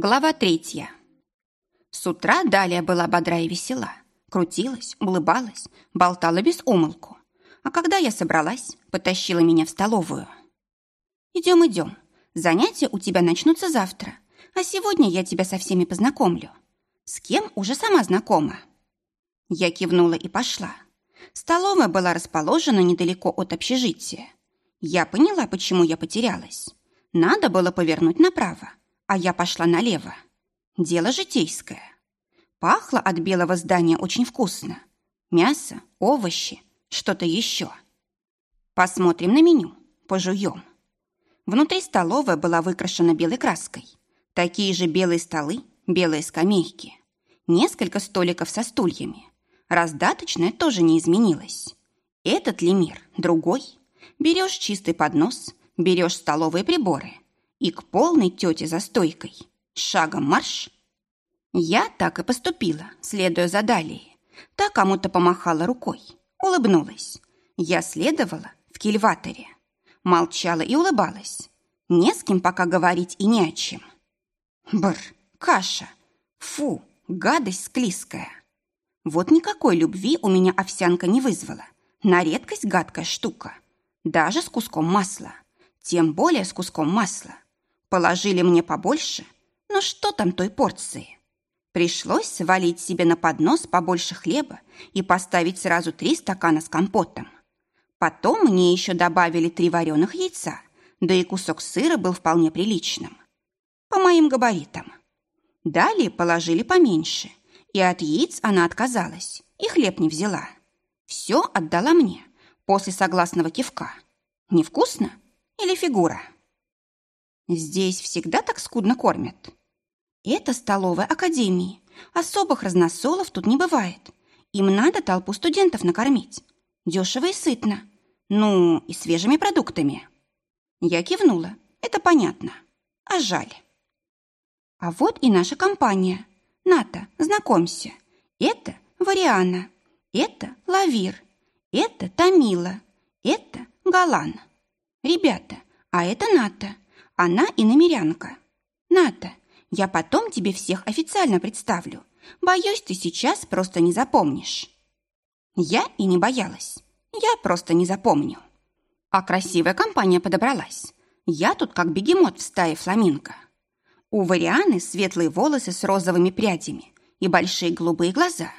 Глава третья. С утра Далия была бодра и весела. Крутилась, улыбалась, болтала без умолку. А когда я собралась, потащила меня в столовую. «Идем, идем. Занятия у тебя начнутся завтра. А сегодня я тебя со всеми познакомлю. С кем уже сама знакома?» Я кивнула и пошла. Столовая была расположена недалеко от общежития. Я поняла, почему я потерялась. Надо было повернуть направо а я пошла налево. Дело житейское. Пахло от белого здания очень вкусно. Мясо, овощи, что-то еще. Посмотрим на меню, пожуем. Внутри столовая была выкрашена белой краской. Такие же белые столы, белые скамейки. Несколько столиков со стульями. Раздаточная тоже не изменилась. Этот ли мир, другой? Берешь чистый поднос, берешь столовые приборы – и к полной тете за стойкой. Шагом марш. Я так и поступила, следуя за Далией. Та кому-то помахала рукой, улыбнулась. Я следовала в кильваторе. Молчала и улыбалась. Не с кем пока говорить и не о чем. Бр, каша. Фу, гадость склизкая. Вот никакой любви у меня овсянка не вызвала. На редкость гадкая штука. Даже с куском масла. Тем более с куском масла. Положили мне побольше, но что там той порции? Пришлось свалить себе на поднос побольше хлеба и поставить сразу три стакана с компотом. Потом мне еще добавили три вареных яйца, да и кусок сыра был вполне приличным. По моим габаритам. Далее положили поменьше, и от яиц она отказалась, и хлеб не взяла. Все отдала мне после согласного кивка. Невкусно или фигура? Здесь всегда так скудно кормят. Это столовая академии. Особых разносолов тут не бывает. Им надо толпу студентов накормить. Дешево и сытно. Ну, и свежими продуктами. Я кивнула. Это понятно. А жаль. А вот и наша компания. Ната, знакомься. Это Вариана. Это Лавир. Это Тамила. Это Галан. Ребята, а это Ната. Она и намерянка. Ната, я потом тебе всех официально представлю. Боюсь, ты сейчас просто не запомнишь. Я и не боялась. Я просто не запомню. А красивая компания подобралась. Я тут как бегемот в стае фламинго. У Варианы светлые волосы с розовыми прядями и большие голубые глаза.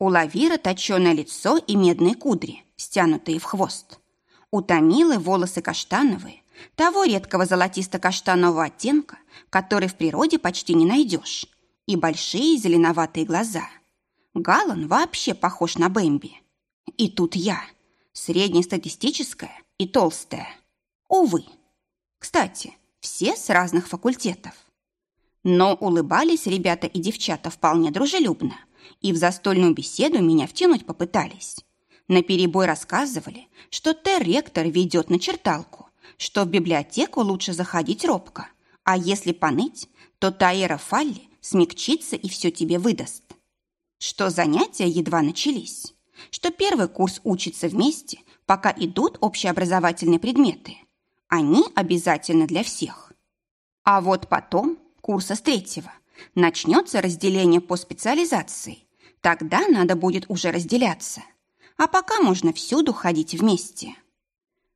У Лавира точеное лицо и медные кудри, стянутые в хвост. У Тамилы волосы каштановые, того редкого золотисто-каштанового оттенка, который в природе почти не найдешь, и большие зеленоватые глаза. Галан вообще похож на Бэмби. И тут я, среднестатистическая и толстая. Увы. Кстати, все с разных факультетов. Но улыбались ребята и девчата вполне дружелюбно, и в застольную беседу меня втянуть попытались. На перебой рассказывали, что Т-ректор ведет на черталку, что в библиотеку лучше заходить робко, а если поныть, то Таэра Фалли смягчится и все тебе выдаст. Что занятия едва начались, что первый курс учится вместе, пока идут общеобразовательные предметы. Они обязательны для всех. А вот потом, курса с третьего, начнется разделение по специализации. Тогда надо будет уже разделяться. А пока можно всюду ходить вместе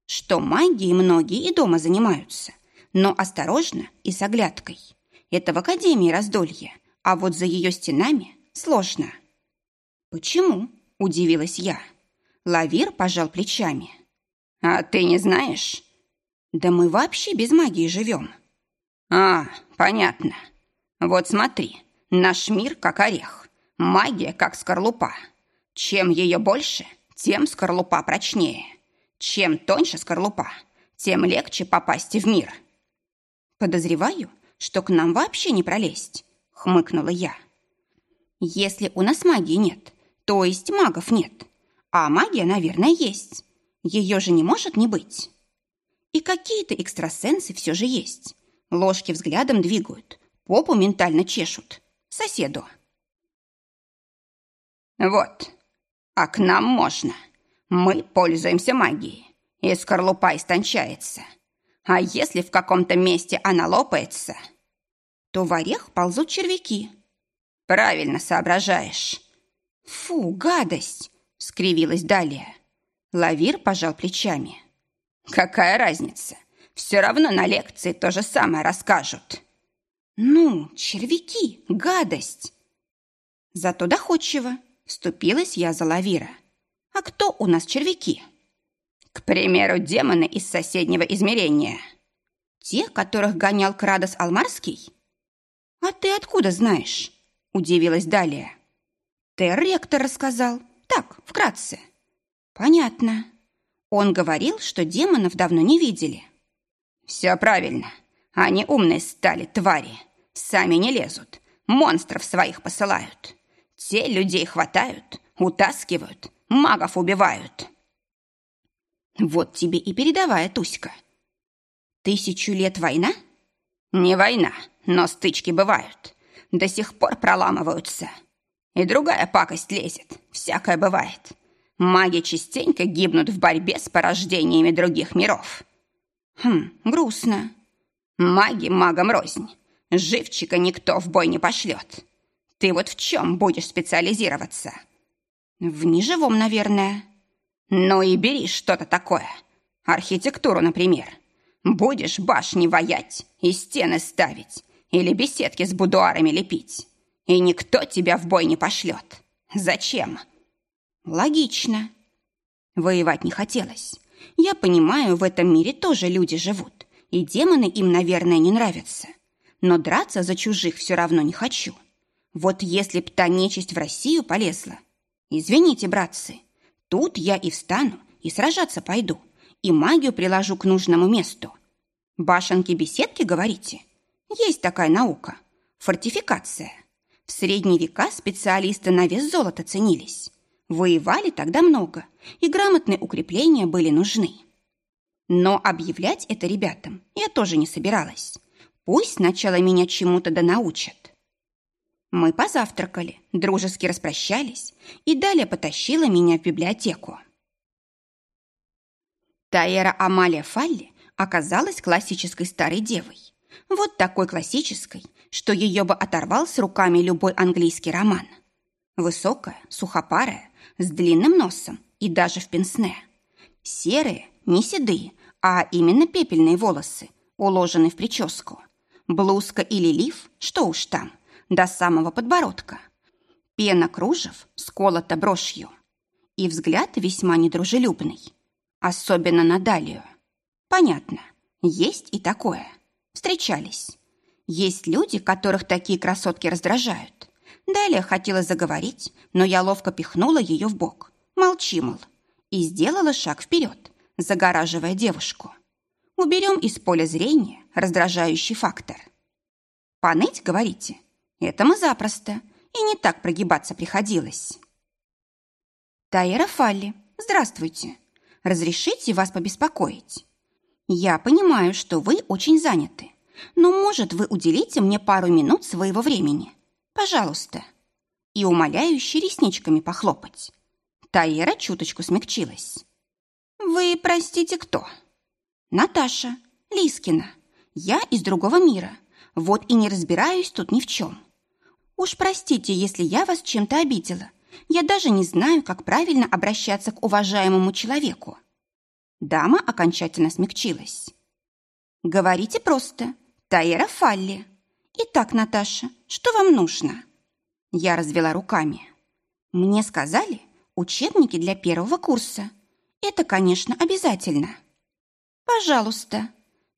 что магией многие и дома занимаются, но осторожно и с оглядкой. Это в Академии раздолье, а вот за ее стенами сложно. «Почему?» – удивилась я. Лавир пожал плечами. «А ты не знаешь?» «Да мы вообще без магии живем». «А, понятно. Вот смотри, наш мир как орех, магия как скорлупа. Чем ее больше, тем скорлупа прочнее. Чем тоньше скорлупа, тем легче попасть в мир. Подозреваю, что к нам вообще не пролезть, хмыкнула я. Если у нас магии нет, то есть магов нет, а магия, наверное, есть. Ее же не может не быть. И какие-то экстрасенсы все же есть. Ложки взглядом двигают, попу ментально чешут. Соседу. Вот, а к нам можно. Мы пользуемся магией, и скорлупа истончается. А если в каком-то месте она лопается, то в орех ползут червяки. Правильно соображаешь. Фу, гадость, скривилась Далия. Лавир пожал плечами. Какая разница? Все равно на лекции то же самое расскажут. Ну, червяки, гадость. Зато доходчиво. Вступилась я за Лавира. А кто у нас червяки? К примеру, демоны из соседнего измерения. Те, которых гонял Крадос Алмарский? А ты откуда знаешь? Удивилась Далия. Ты ректор рассказал. Так, вкратце. Понятно. Он говорил, что демонов давно не видели. Все правильно. Они умные стали, твари. Сами не лезут. Монстров своих посылают. Те людей хватают, утаскивают, магов убивают. Вот тебе и передовая Туська. Тысячу лет война? Не война, но стычки бывают. До сих пор проламываются. И другая пакость лезет, всякое бывает. Маги частенько гибнут в борьбе с порождениями других миров. Хм, грустно. Маги магам рознь. Живчика никто в бой не пошлет. Ты вот в чем будешь специализироваться? В неживом, наверное. Ну и бери что-то такое. Архитектуру, например. Будешь башни воять и стены ставить или беседки с будуарами лепить. И никто тебя в бой не пошлет. Зачем? Логично. Воевать не хотелось. Я понимаю, в этом мире тоже люди живут, и демоны им, наверное, не нравятся. Но драться за чужих все равно не хочу. Вот если б та нечисть в Россию полезла. Извините, братцы, тут я и встану, и сражаться пойду, и магию приложу к нужному месту. Башенки-беседки, говорите? Есть такая наука. Фортификация. В средние века специалисты на вес золота ценились. Воевали тогда много, и грамотные укрепления были нужны. Но объявлять это ребятам я тоже не собиралась. Пусть сначала меня чему-то да научат. Мы позавтракали, дружески распрощались, и далее потащила меня в библиотеку. Таэра Амалия Фалли оказалась классической старой девой. Вот такой классической, что ее бы оторвал с руками любой английский роман. Высокая, сухопарая, с длинным носом и даже в пенсне. Серые, не седые, а именно пепельные волосы, уложены в прическу. Блузка или лиф, что уж там – до самого подбородка. Пена кружев сколота брошью. И взгляд весьма недружелюбный. Особенно на Далию. Понятно, есть и такое. Встречались. Есть люди, которых такие красотки раздражают. Далее хотела заговорить, но я ловко пихнула ее в бок. Молчи, мол. И сделала шаг вперед, загораживая девушку. Уберем из поля зрения раздражающий фактор. Поныть, говорите? Это мы запросто, и не так прогибаться приходилось. Таира Фалли, здравствуйте. Разрешите вас побеспокоить? Я понимаю, что вы очень заняты, но, может, вы уделите мне пару минут своего времени? Пожалуйста. И умоляюще ресничками похлопать. Таира чуточку смягчилась. Вы, простите, кто? Наташа, Лискина. Я из другого мира. Вот и не разбираюсь тут ни в чем. Уж простите, если я вас чем-то обидела. Я даже не знаю, как правильно обращаться к уважаемому человеку. Дама окончательно смягчилась. Говорите просто. Таира Фалли. Итак, Наташа, что вам нужно? Я развела руками. Мне сказали, учебники для первого курса. Это, конечно, обязательно. Пожалуйста.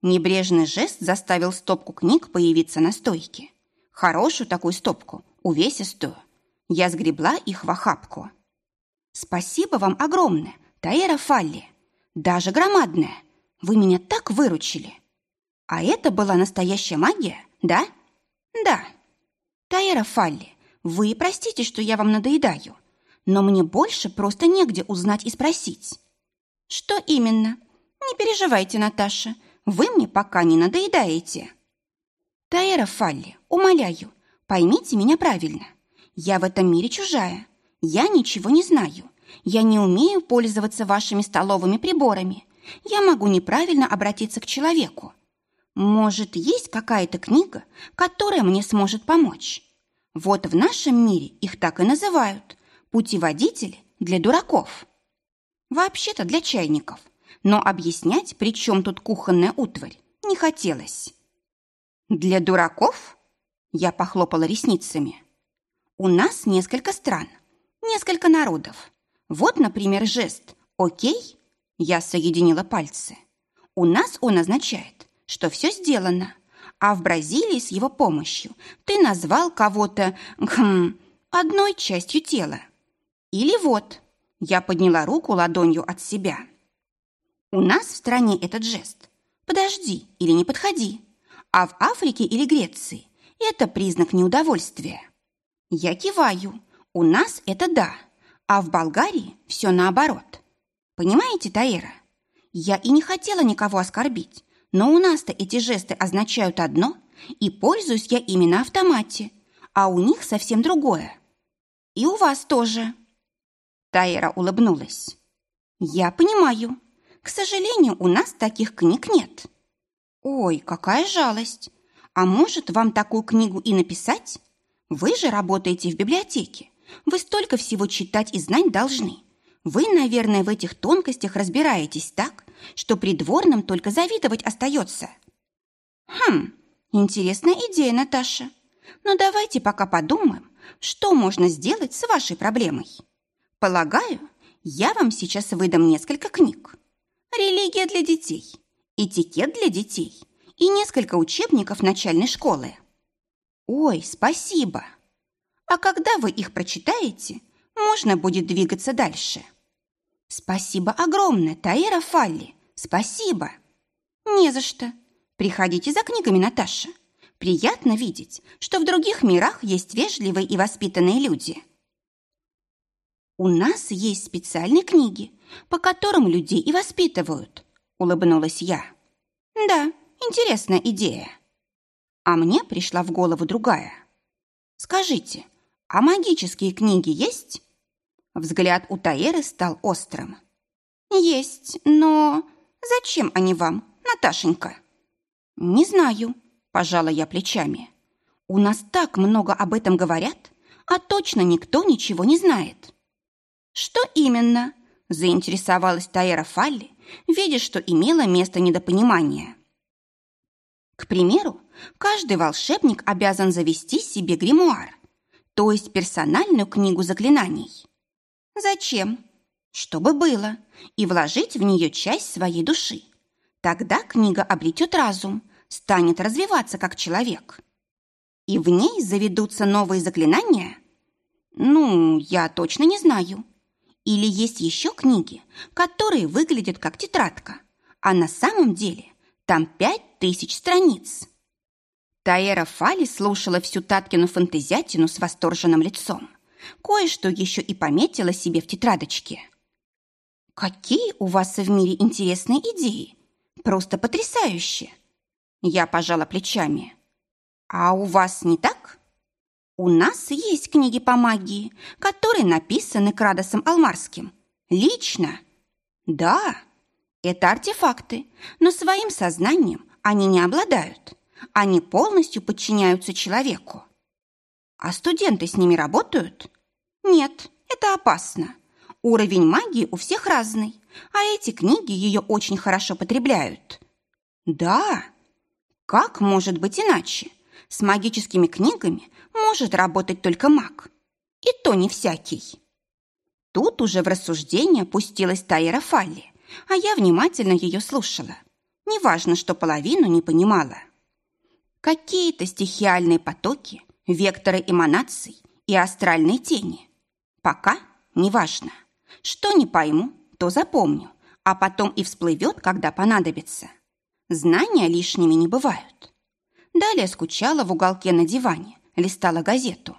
Небрежный жест заставил стопку книг появиться на стойке. Хорошую такую стопку, увесистую. Я сгребла их в охапку. Спасибо вам огромное, Таэра Фалли. Даже громадная. Вы меня так выручили. А это была настоящая магия, да? Да. Таэра Фалли, вы простите, что я вам надоедаю, но мне больше просто негде узнать и спросить. Что именно? Не переживайте, Наташа, вы мне пока не надоедаете. Таэра Фалли, умоляю, поймите меня правильно. Я в этом мире чужая. Я ничего не знаю. Я не умею пользоваться вашими столовыми приборами. Я могу неправильно обратиться к человеку. Может, есть какая-то книга, которая мне сможет помочь? Вот в нашем мире их так и называют – путеводители для дураков. Вообще-то для чайников, но объяснять, при чем тут кухонная утварь, не хотелось. «Для дураков?» – я похлопала ресницами. «У нас несколько стран, несколько народов. Вот, например, жест «Окей» – я соединила пальцы. У нас он означает, что все сделано, а в Бразилии с его помощью ты назвал кого-то хм, одной частью тела. Или вот, я подняла руку ладонью от себя. У нас в стране этот жест. Подожди или не подходи. А в Африке или Греции это признак неудовольствия. Я киваю. У нас это да. А в Болгарии все наоборот. Понимаете, Таира? Я и не хотела никого оскорбить. Но у нас-то эти жесты означают одно, и пользуюсь я ими на автомате, а у них совсем другое. И у вас тоже. Тайра улыбнулась. Я понимаю. К сожалению, у нас таких книг нет. Ой, какая жалость. А может, вам такую книгу и написать? Вы же работаете в библиотеке. Вы столько всего читать и знать должны. Вы, наверное, в этих тонкостях разбираетесь так, что придворным только завидовать остается. Хм, интересная идея, Наташа. Но давайте пока подумаем, что можно сделать с вашей проблемой. Полагаю, я вам сейчас выдам несколько книг. Религия для детей, этикет для детей и несколько учебников начальной школы. Ой, спасибо. А когда вы их прочитаете, можно будет двигаться дальше. Спасибо огромное, Таира Фалли. Спасибо. Не за что. Приходите за книгами, Наташа. Приятно видеть, что в других мирах есть вежливые и воспитанные люди. У нас есть специальные книги, по которым людей и воспитывают, улыбнулась я. Да, интересная идея. А мне пришла в голову другая. Скажите, а магические книги есть? Взгляд у Таэры стал острым. «Есть, но зачем они вам, Наташенька?» «Не знаю», – пожала я плечами. «У нас так много об этом говорят, а точно никто ничего не знает». «Что именно?» – заинтересовалась Таэра Фалли, видя, что имело место недопонимание. К примеру, каждый волшебник обязан завести себе гримуар, то есть персональную книгу заклинаний. Зачем? Чтобы было, и вложить в нее часть своей души. Тогда книга обретет разум, станет развиваться как человек. И в ней заведутся новые заклинания? Ну, я точно не знаю. Или есть еще книги, которые выглядят как тетрадка, а на самом деле там пять тысяч страниц. Таэра Фали слушала всю Таткину фантазиатину с восторженным лицом. Кое-что еще и пометила себе в тетрадочке. «Какие у вас в мире интересные идеи! Просто потрясающе!» Я пожала плечами. «А у вас не так?» «У нас есть книги по магии, которые написаны Крадосом Алмарским. Лично?» «Да, это артефакты, но своим сознанием они не обладают. Они полностью подчиняются человеку. А студенты с ними работают? Нет, это опасно. Уровень магии у всех разный, а эти книги ее очень хорошо потребляют. Да, как может быть иначе? С магическими книгами может работать только маг. И то не всякий. Тут уже в рассуждение пустилась Тайра Фалли, а я внимательно ее слушала. Неважно, что половину не понимала. Какие-то стихиальные потоки, векторы эманаций и астральные тени. Пока неважно. Что не пойму, то запомню, а потом и всплывет, когда понадобится. Знания лишними не бывают. Далее скучала в уголке на диване, листала газету.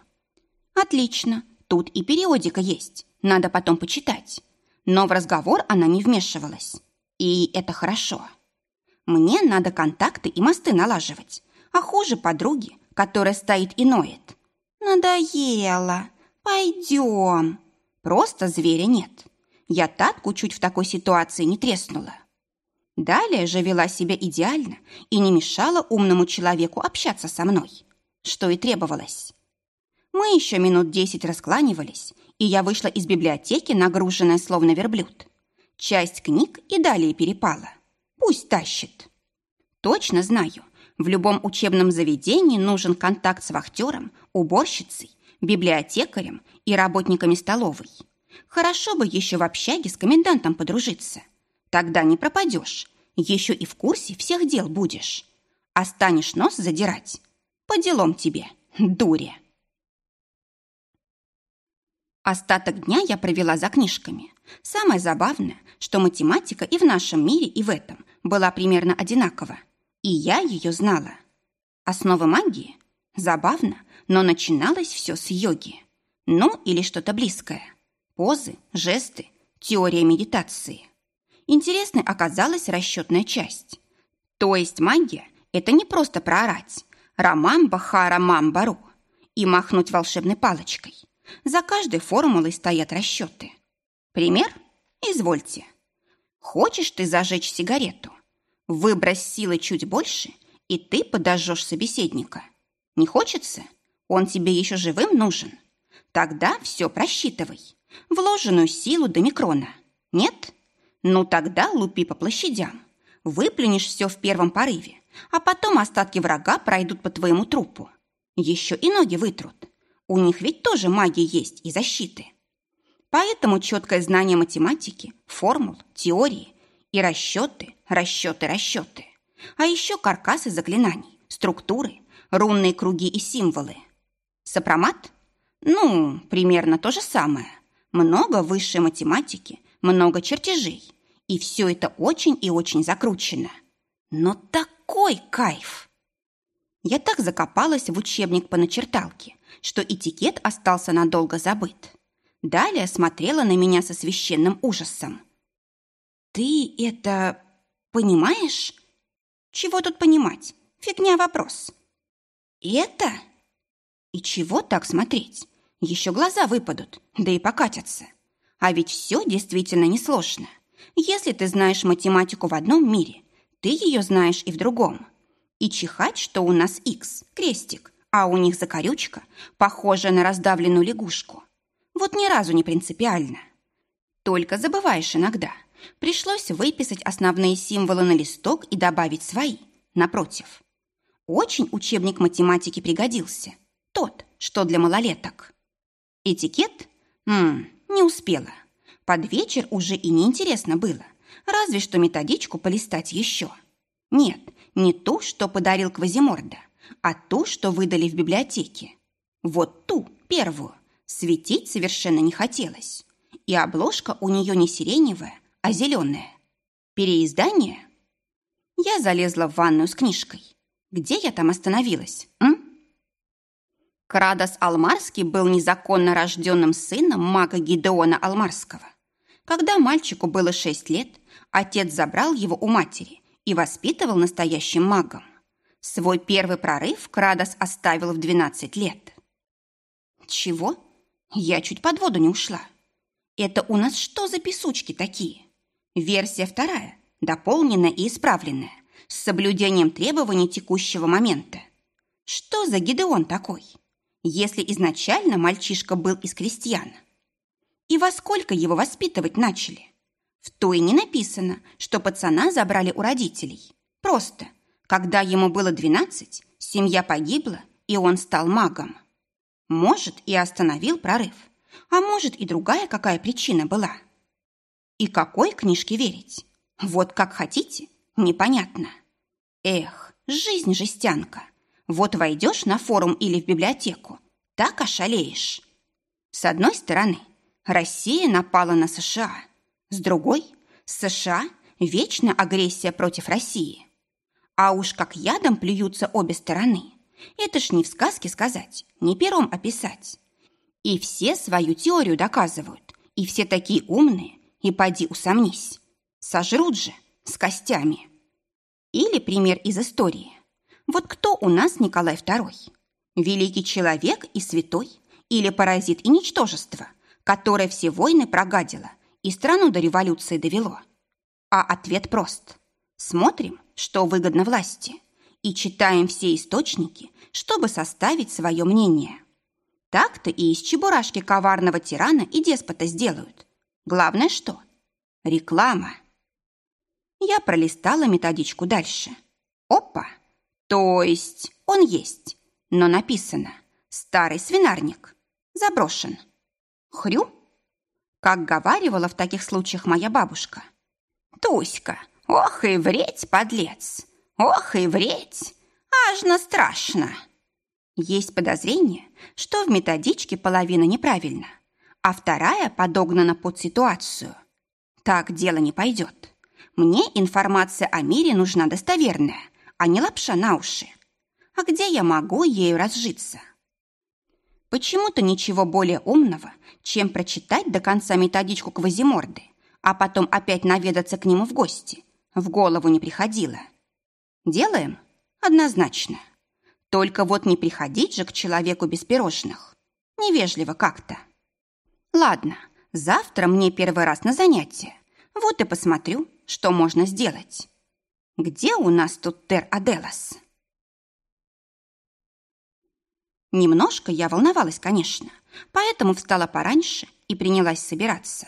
Отлично, тут и периодика есть, надо потом почитать. Но в разговор она не вмешивалась. И это хорошо. Мне надо контакты и мосты налаживать, а хуже подруги, которая стоит и ноет. «Надоело. Далее же вела себя идеально и не мешала умному человеку общаться со мной, что и требовалось. Мы еще минут десять раскланивались, и я вышла из библиотеки, нагруженная словно верблюд. Часть книг и далее перепала. Пусть тащит. Точно знаю, в любом учебном заведении нужен контакт с вахтером, уборщицей, библиотекарем и работниками столовой. Хорошо бы еще в общаге с комендантом подружиться. Тогда не пропадешь, еще и в курсе всех дел будешь. А станешь нос задирать. По делам тебе, дуря. Остаток дня я провела за книжками. Самое забавное, что математика и в нашем мире, и в этом была примерно одинакова. И я ее знала. Основы магии? Забавно, но начиналось все с йоги. Ну, или что-то близкое. Позы, жесты, теория медитации. Интересной оказалась расчетная часть. То есть магия – это не просто проорать «Рамамба хара мамбару» и махнуть волшебной палочкой. За каждой формулой стоят расчеты. Пример? Извольте. Хочешь ты зажечь сигарету? Выбрось силы чуть больше, и ты подожжешь собеседника. Не хочется? Он тебе еще живым нужен. Тогда все просчитывай. Вложенную силу до микрона. Нет? Ну тогда лупи по площадям. Выплюнешь все в первом порыве, а потом остатки врага пройдут по твоему трупу. Еще и ноги вытрут. У них ведь тоже магия есть и защиты. Поэтому четкое знание математики, формул, теории и расчеты, расчеты, расчеты. А еще каркасы заклинаний, структуры, рунные круги и символы. Сопромат? Ну, примерно то же самое. Много высшей математики, много чертежей. И все это очень и очень закручено. Но такой кайф! Я так закопалась в учебник по начерталке, что этикет остался надолго забыт. Далее смотрела на меня со священным ужасом. «Ты это понимаешь?» «Чего тут понимать? Фигня вопрос». «Это?» «И чего так смотреть? Еще глаза выпадут, да и покатятся. А ведь все действительно несложно. Если ты знаешь математику в одном мире, ты ее знаешь и в другом. И чихать, что у нас X, крестик, а у них закорючка, похожая на раздавленную лягушку. Вот ни разу не принципиально. Только забываешь иногда. Пришлось выписать основные символы на листок и добавить свои, напротив. Очень учебник математики пригодился. Тот, что для малолеток. Этикет? Ммм, не успела. Под вечер уже и неинтересно было. Разве что методичку полистать еще. Нет, не ту, что подарил Квазиморда, а ту, что выдали в библиотеке. Вот ту, первую, светить совершенно не хотелось. И обложка у нее не сиреневая, а зеленая. Переиздание? Я залезла в ванную с книжкой. Где я там остановилась, м? Крадос Алмарский был незаконно рожденным сыном мага Гидеона Алмарского. Когда мальчику было шесть лет, отец забрал его у матери и воспитывал настоящим магом. Свой первый прорыв Крадос оставил в 12 лет. Чего? Я чуть под воду не ушла. Это у нас что за песучки такие? Версия вторая, дополненная и исправленная, с соблюдением требований текущего момента. Что за Гидеон такой? если изначально мальчишка был из крестьян? И во сколько его воспитывать начали? В той не написано, что пацана забрали у родителей. Просто, когда ему было 12, семья погибла, и он стал магом. Может, и остановил прорыв, а может, и другая какая причина была. И какой книжке верить? Вот как хотите, непонятно. Эх, жизнь жестянка. Вот войдешь на форум или в библиотеку, так ошалеешь. С одной стороны, Россия напала на США. С другой, США – вечная агрессия против России. А уж как ядом плюются обе стороны. Это ж не в сказке сказать, не пером описать. И все свою теорию доказывают, и все такие умные, и поди усомнись. Сожрут же, с костями. Или пример из истории. Вот кто у нас Николай II? Великий человек и святой? Или паразит и ничтожество, которое все войны прогадило и страну до революции довело? А ответ прост. Смотрим, что выгодно власти, и читаем все источники, чтобы составить свое мнение. Так-то и из чебурашки коварного тирана и деспота сделают. Главное что? Реклама. Я пролистала методичку дальше. Опа! То есть он есть, но написано «Старый свинарник». Заброшен. Хрю? Как говаривала в таких случаях моя бабушка. Туська, ох и вреть, подлец! Ох и вреть! Ажно страшно! Есть подозрение, что в методичке половина неправильна, а вторая подогнана под ситуацию. Так дело не пойдет. Мне информация о мире нужна достоверная, а не лапша на уши. А где я могу ею разжиться? Почему-то ничего более умного, чем прочитать до конца методичку Квазиморды, а потом опять наведаться к нему в гости, в голову не приходило. Делаем? Однозначно. Только вот не приходить же к человеку без пирожных. Невежливо как-то. Ладно, завтра мне первый раз на занятие. Вот и посмотрю, что можно сделать. Где у нас тут Тер Немножко я волновалась, конечно, поэтому встала пораньше и принялась собираться.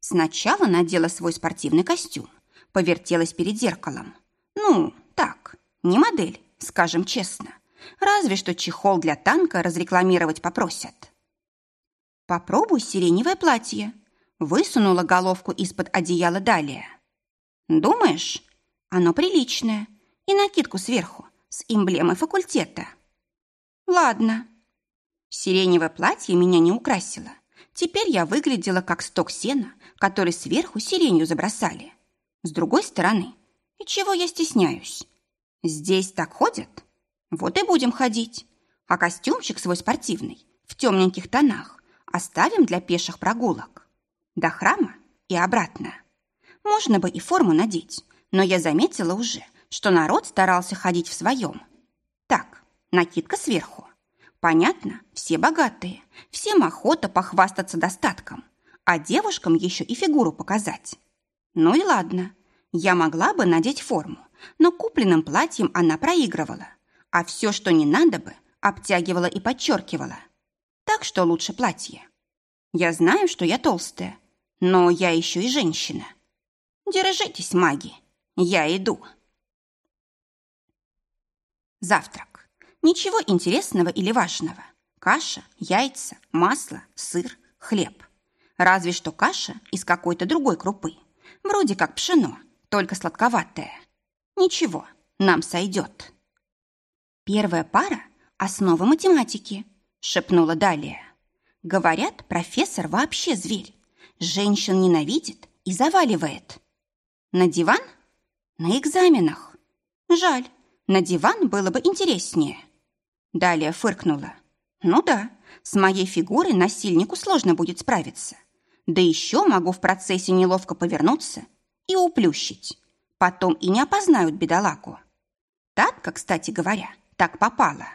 Сначала надела свой спортивный костюм, повертелась перед зеркалом. Ну, так, не модель, скажем честно. Разве что чехол для танка разрекламировать попросят. Попробуй сиреневое платье. Высунула головку из-под одеяла далее. Думаешь, оно приличное. И накидку сверху, с эмблемой факультета. Ладно. Сиреневое платье меня не украсило. Теперь я выглядела как сток сена, который сверху сиренью забросали. С другой стороны, и чего я стесняюсь? Здесь так ходят? Вот и будем ходить. А костюмчик свой спортивный, в темненьких тонах, оставим для пеших прогулок. До храма и обратно. Можно бы и форму надеть, но я заметила уже, что народ старался ходить в своем. Так, накидка сверху. Понятно, все богатые, всем охота похвастаться достатком, а девушкам еще и фигуру показать. Ну и ладно, я могла бы надеть форму, но купленным платьем она проигрывала – а все, что не надо бы, обтягивала и подчеркивала. Так что лучше платье. Я знаю, что я толстая, но я еще и женщина. Держитесь, маги, я иду. Завтрак. Ничего интересного или важного. Каша, яйца, масло, сыр, хлеб. Разве что каша из какой-то другой крупы. Вроде как пшено, только сладковатое. Ничего, нам сойдет. «Первая пара – основы математики», – шепнула Далия. «Говорят, профессор вообще зверь. Женщин ненавидит и заваливает». «На диван?» «На экзаменах». «Жаль, на диван было бы интереснее». Далия фыркнула. «Ну да, с моей фигурой насильнику сложно будет справиться. Да еще могу в процессе неловко повернуться и уплющить. Потом и не опознают бедолагу. Татка, кстати говоря, так попало.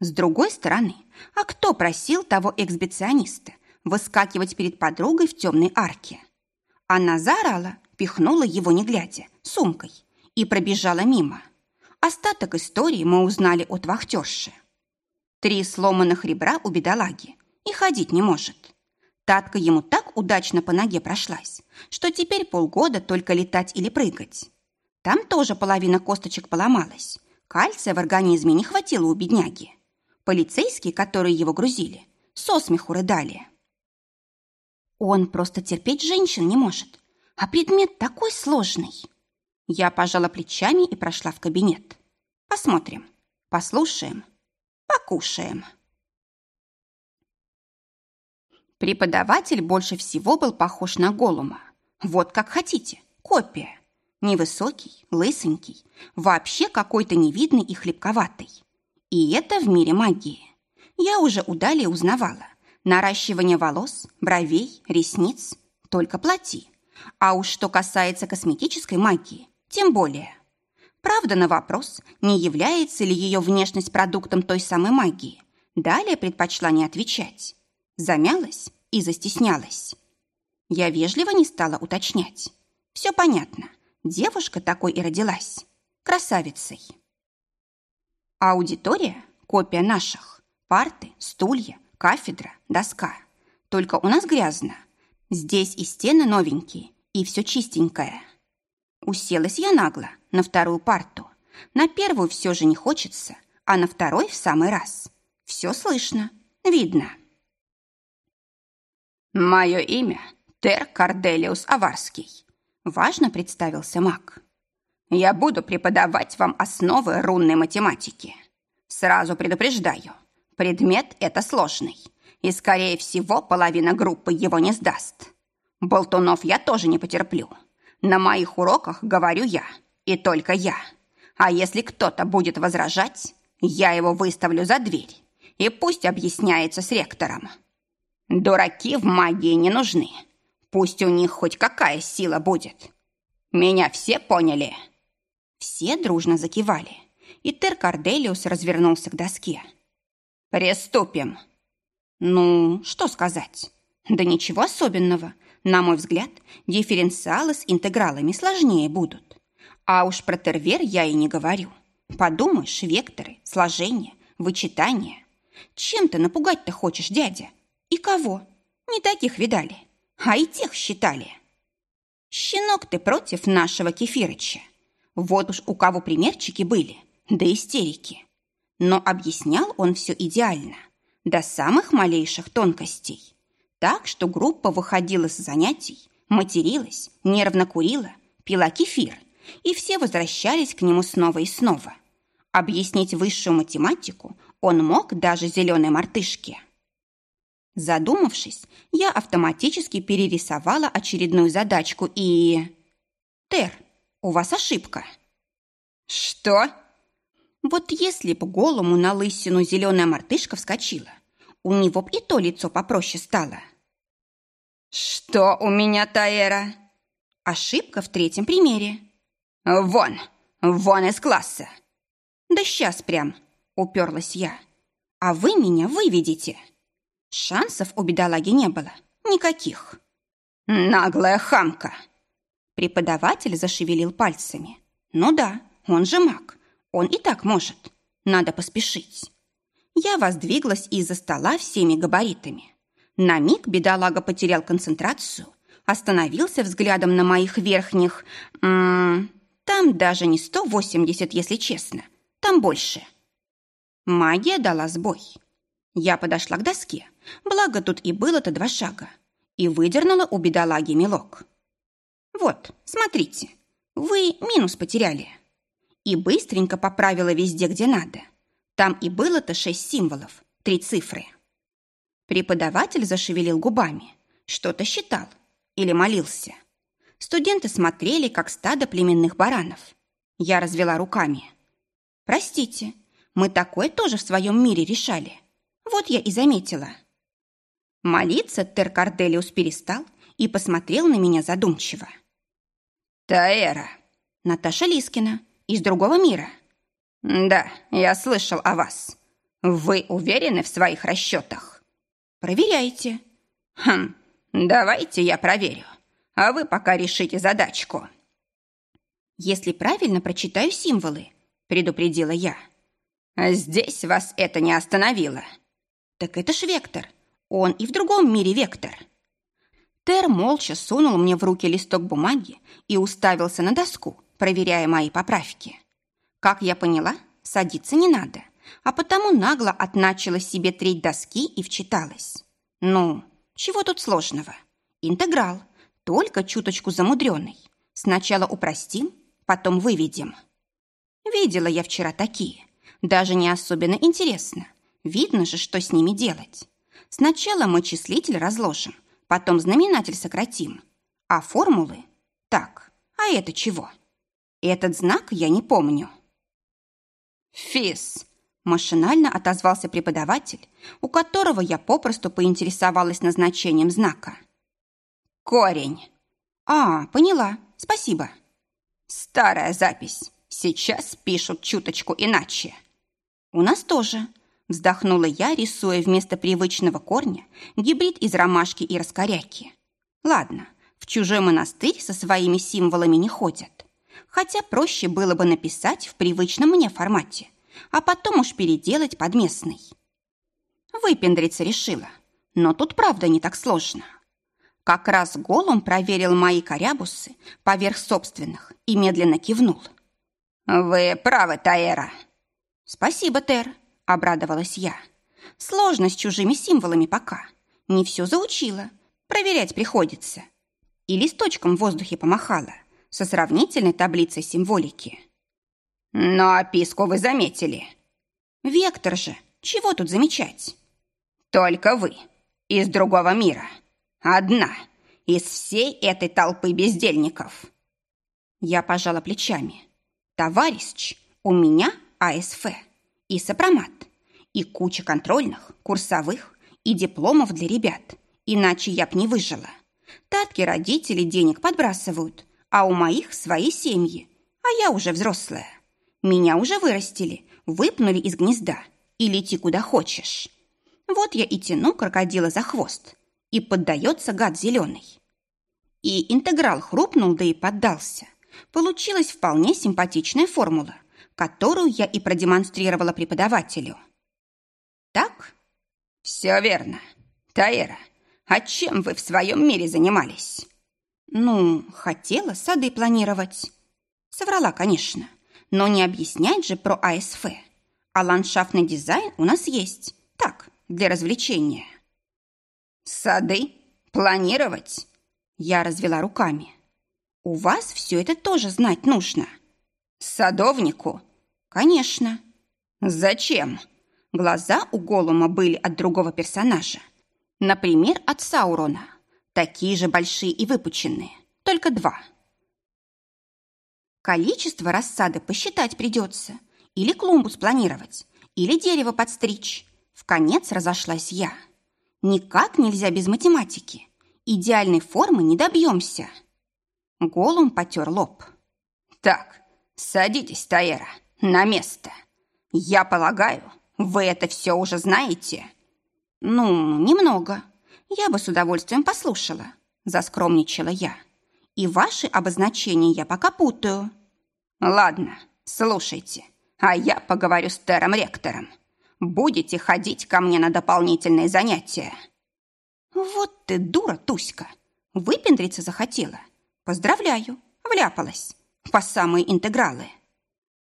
С другой стороны, а кто просил того эксбициониста выскакивать перед подругой в темной арке? Она заорала, пихнула его не глядя, сумкой, и пробежала мимо. Остаток истории мы узнали от вахтерши. Три сломанных ребра у бедолаги и ходить не может. Татка ему так удачно по ноге прошлась, что теперь полгода только летать или прыгать. Там тоже половина косточек поломалась, Кальция в организме не хватило у бедняги. Полицейские, которые его грузили, со смеху рыдали. Он просто терпеть женщин не может, а предмет такой сложный. Я пожала плечами и прошла в кабинет. Посмотрим, послушаем, покушаем. Преподаватель больше всего был похож на Голума. Вот как хотите, копия. Невысокий, лысенький, вообще какой-то невидный и хлебковатый. И это в мире магии. Я уже у Дали узнавала. Наращивание волос, бровей, ресниц – только плати. А уж что касается косметической магии, тем более. Правда, на вопрос, не является ли ее внешность продуктом той самой магии, далее предпочла не отвечать. Замялась и застеснялась. Я вежливо не стала уточнять. Все понятно. девушка такой и родилась. Красавицей. Аудитория – копия наших. Парты, стулья, кафедра, доска. Только у нас грязно. Здесь и стены новенькие, и все чистенькое. Уселась я нагло на вторую парту. На первую все же не хочется, а на второй в самый раз. Все слышно, видно. «Мое имя Тер Карделиус Аварский», – важно представился маг. «Я буду преподавать вам основы рунной математики. Сразу предупреждаю, предмет это сложный, и, скорее всего, половина группы его не сдаст. Болтунов я тоже не потерплю. На моих уроках говорю я, и только я. А если кто-то будет возражать, я его выставлю за дверь, и пусть объясняется с ректором». Дураки в магии не нужны. Пусть у них хоть какая сила будет. Меня все поняли?» Все дружно закивали, и Тер Корделиус развернулся к доске. «Приступим!» «Ну, что сказать? Да ничего особенного. На мой взгляд, дифференциалы с интегралами сложнее будут. А уж про тервер я и не говорю. Подумаешь, векторы, сложения, вычитания. Чем ты напугать-то хочешь, дядя? И кого? Не таких видали, а и тех считали. Щенок ты против нашего Кефирыча. Вот уж у кого примерчики были, да истерики. Но объяснял он все идеально, до самых малейших тонкостей. Так что группа выходила с занятий, материлась, нервно курила, пила кефир, и все возвращались к нему снова и снова. Объяснить высшую математику он мог даже зеленой мартышке. Задумавшись, я автоматически перерисовала очередную задачку и... Тер, у вас ошибка. Что? Вот если б голому на лысину зеленая мартышка вскочила, у него б и то лицо попроще стало. Что у меня, Таэра? Ошибка в третьем примере. Вон, вон из класса. Да сейчас прям, уперлась я. А вы меня выведите. Шансов у бедолаги не было. Никаких. Наглая хамка. Преподаватель зашевелил пальцами. Ну да, он же маг. Он и так может. Надо поспешить. Я воздвиглась из-за стола всеми габаритами. На миг бедолага потерял концентрацию, остановился взглядом на моих верхних... М -м, там даже не 180, если честно. Там больше. Магия дала сбой. Я подошла к доске, Благо тут и было-то два шага. И выдернула у бедолаги мелок. Вот, смотрите, вы минус потеряли. И быстренько поправила везде, где надо. Там и было-то шесть символов, три цифры. Преподаватель зашевелил губами, что-то считал или молился. Студенты смотрели, как стадо племенных баранов. Я развела руками. «Простите, мы такое тоже в своем мире решали. Вот я и заметила». Молиться Теркарделиус перестал и посмотрел на меня задумчиво. «Таэра!» «Наташа Лискина. Из другого мира». «Да, я слышал о вас. Вы уверены в своих расчетах?» «Проверяйте». «Хм, давайте я проверю, а вы пока решите задачку». «Если правильно прочитаю символы», — предупредила я. «Здесь вас это не остановило». «Так это ж вектор. Он и в другом мире вектор. Тер молча сунул мне в руки листок бумаги и уставился на доску, проверяя мои поправки. Как я поняла, садиться не надо, а потому нагло отначила себе треть доски и вчиталась. Ну, чего тут сложного? Интеграл, только чуточку замудренный. Сначала упростим, потом выведем. Видела я вчера такие. Даже не особенно интересно. Видно же, что с ними делать. Сначала мы числитель разложим, потом знаменатель сократим. А формулы? Так, а это чего? Этот знак я не помню. Фис, машинально отозвался преподаватель, у которого я попросту поинтересовалась назначением знака. Корень. А, поняла. Спасибо. Старая запись. Сейчас пишут чуточку иначе. У нас тоже. Вздохнула я, рисуя вместо привычного корня гибрид из ромашки и раскоряки. Ладно, в чужой монастырь со своими символами не ходят. Хотя проще было бы написать в привычном мне формате, а потом уж переделать под местный. Выпендриться решила, но тут правда не так сложно. Как раз Голум проверил мои корябусы поверх собственных и медленно кивнул. «Вы правы, Таэра». «Спасибо, Тер», — обрадовалась я. «Сложно с чужими символами пока. Не все заучила. Проверять приходится». И листочком в воздухе помахала со сравнительной таблицей символики. «Но описку вы заметили». «Вектор же. Чего тут замечать?» «Только вы. Из другого мира». Одна из всей этой толпы бездельников. Я пожала плечами. Товарищ, у меня АСФ и сопромат, и куча контрольных, курсовых и дипломов для ребят. Иначе я б не выжила. Татки родители денег подбрасывают, а у моих свои семьи, а я уже взрослая. Меня уже вырастили, выпнули из гнезда и лети куда хочешь. Вот я и тяну крокодила за хвост, и поддается гад зеленый. И интеграл хрупнул, да и поддался. Получилась вполне симпатичная формула, которую я и продемонстрировала преподавателю. Так? Все верно. Таэра, а чем вы в своем мире занимались? Ну, хотела сады планировать. Соврала, конечно, но не объяснять же про АСФ. А ландшафтный дизайн у нас есть. Так, для развлечения. Сады? Планировать? Я развела руками. У вас все это тоже знать нужно. Садовнику? Конечно. Зачем? Глаза у Голума были от другого персонажа. Например, от Саурона. Такие же большие и выпученные. Только два. Количество рассады посчитать придется. Или клумбу спланировать. Или дерево подстричь. В конец разошлась я. Никак нельзя без математики. Идеальной формы не добьемся. Голум потер лоб. Так, садитесь, Таэра, на место. Я полагаю, вы это все уже знаете? Ну, немного. Я бы с удовольствием послушала. Заскромничала я. И ваши обозначения я пока путаю. Ладно, слушайте, а я поговорю с Тером-ректором будете ходить ко мне на дополнительные занятия». «Вот ты дура, Туська! Выпендриться захотела. Поздравляю, вляпалась. По самые интегралы.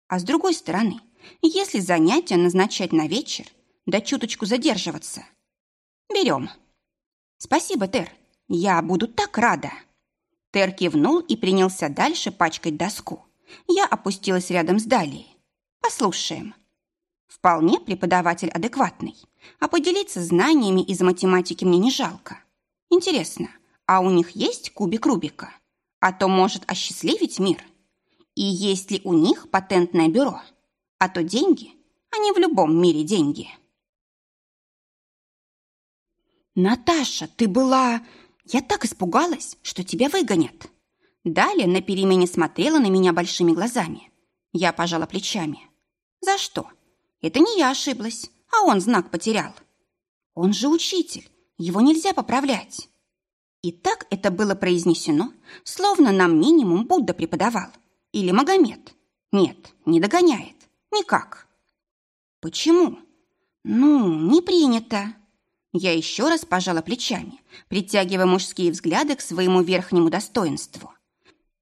А с другой стороны, если занятия назначать на вечер, да чуточку задерживаться. Берем. Спасибо, Тер. Я буду так рада. Тер кивнул и принялся дальше пачкать доску. Я опустилась рядом с Далией. Послушаем. Вполне преподаватель адекватный, а поделиться знаниями из математики мне не жалко. Интересно, а у них есть кубик Рубика? А то может осчастливить мир. И есть ли у них патентное бюро? А то деньги, они в любом мире деньги. «Наташа, ты была...» Я так испугалась, что тебя выгонят. Далее на перемене смотрела на меня большими глазами. Я пожала плечами. «За что? Это не я ошиблась, а он знак потерял. Он же учитель, его нельзя поправлять. И так это было произнесено, словно нам минимум Будда преподавал. Или Магомед. Нет, не догоняет. Никак. Почему? Ну, не принято. Я еще раз пожала плечами, притягивая мужские взгляды к своему верхнему достоинству.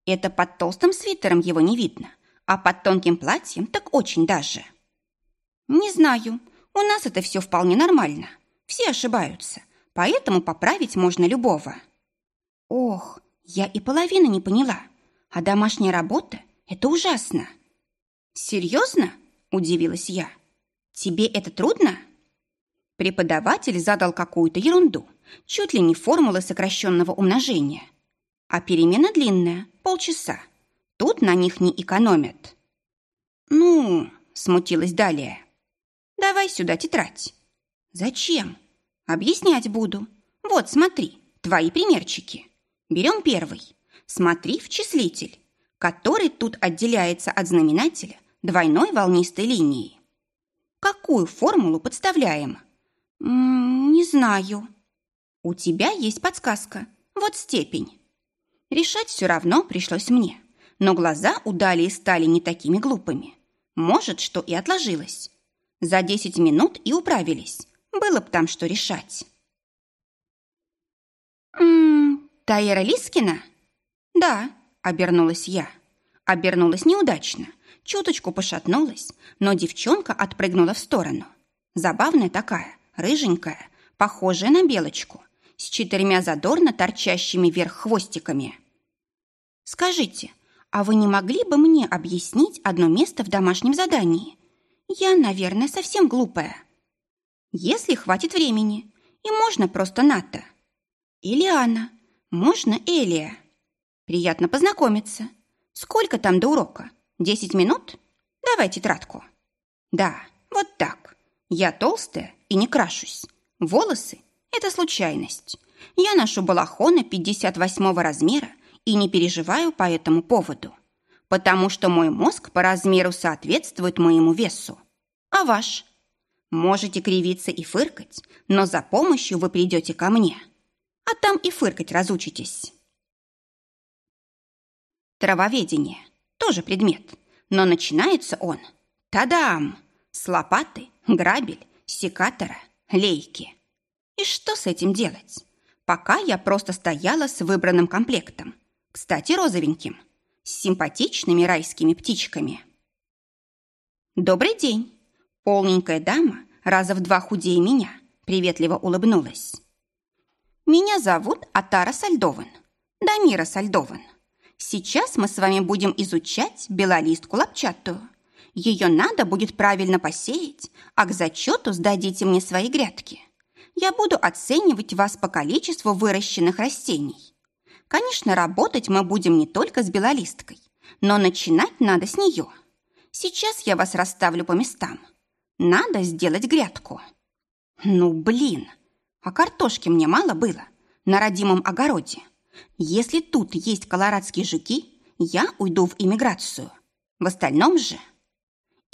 Это под толстым свитером его не видно, а под тонким платьем так очень даже. «Не знаю. У нас это все вполне нормально. Все ошибаются, поэтому поправить можно любого». «Ох, я и половины не поняла. А домашняя работа – это ужасно». «Серьезно?» – удивилась я. «Тебе это трудно?» Преподаватель задал какую-то ерунду, чуть ли не формулы сокращенного умножения. А перемена длинная – полчаса. Тут на них не экономят. «Ну...» – смутилась далее. Давай сюда тетрадь. Зачем? Объяснять буду. Вот, смотри, твои примерчики. Берем первый. Смотри в числитель, который тут отделяется от знаменателя двойной волнистой линией. Какую формулу подставляем? М -м, не знаю. У тебя есть подсказка. Вот степень. Решать все равно пришлось мне. но глаза у Далии стали не такими глупыми. Может, что и отложилось. За десять минут и управились. Было б там что решать. «М-м, Таира Лискина?» «Да», — обернулась я. Обернулась неудачно, чуточку пошатнулась, но девчонка отпрыгнула в сторону. Забавная такая, рыженькая, похожая на белочку, с четырьмя задорно торчащими вверх хвостиками. «Скажите, а вы не могли бы мне объяснить одно место в домашнем задании? Я, наверное, совсем глупая. Если хватит времени, и можно просто Ната. Или Анна, можно Элия. Приятно познакомиться. Сколько там до урока? Десять минут? Давай тетрадку. Да, вот так. Я толстая и не крашусь. Волосы – это случайность. Я ношу балахоны 58 размера и не переживаю по этому поводу, потому что мой мозг по размеру соответствует моему весу. А ваш? Можете кривиться и фыркать, но за помощью вы придете ко мне, а там и фыркать разучитесь. Травоведение – тоже предмет, но начинается он – тадам! С лопаты, грабель, секатора, лейки. И что с этим делать? Пока я просто стояла с выбранным комплектом – кстати, розовеньким, с симпатичными райскими птичками. «Добрый день!» Полненькая дама, раза в два худее меня, приветливо улыбнулась. «Меня зовут Атара Сальдован, Дамира Сальдован. Сейчас мы с вами будем изучать белолистку лапчатую. Ее надо будет правильно посеять, а к зачету сдадите мне свои грядки. Я буду оценивать вас по количеству выращенных растений. Конечно, работать мы будем не только с белолисткой, но начинать надо с нее. Сейчас я вас расставлю по местам. Надо сделать грядку. Ну, блин, а картошки мне мало было на родимом огороде. Если тут есть колорадские жуки, я уйду в иммиграцию. В остальном же...